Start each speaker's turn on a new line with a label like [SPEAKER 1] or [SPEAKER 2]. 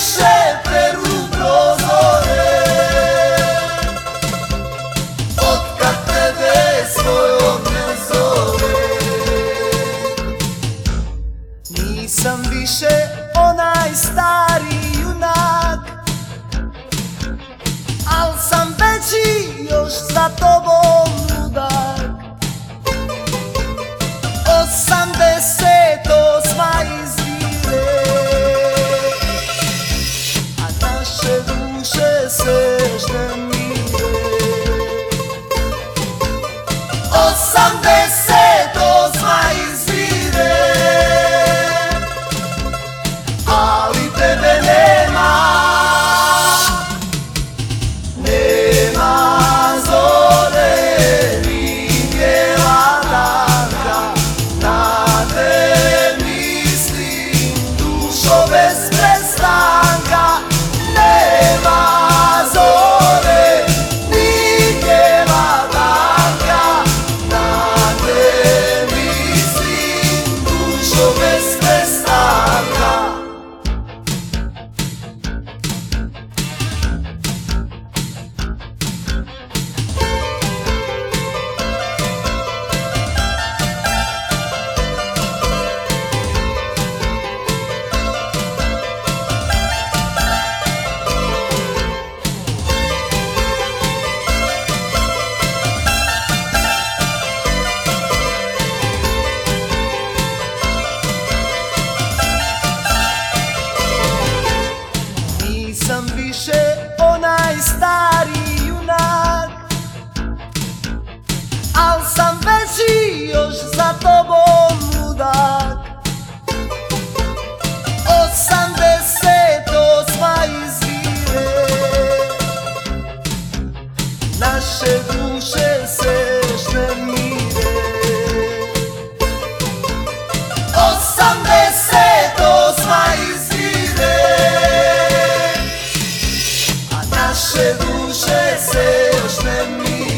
[SPEAKER 1] Kiše peru prozore. Otkad tebe svojom ne zove. Nisam više onaj stari junak Al sam veći još za tobom ludak. Osamdeset Donde naše duše se još ne mi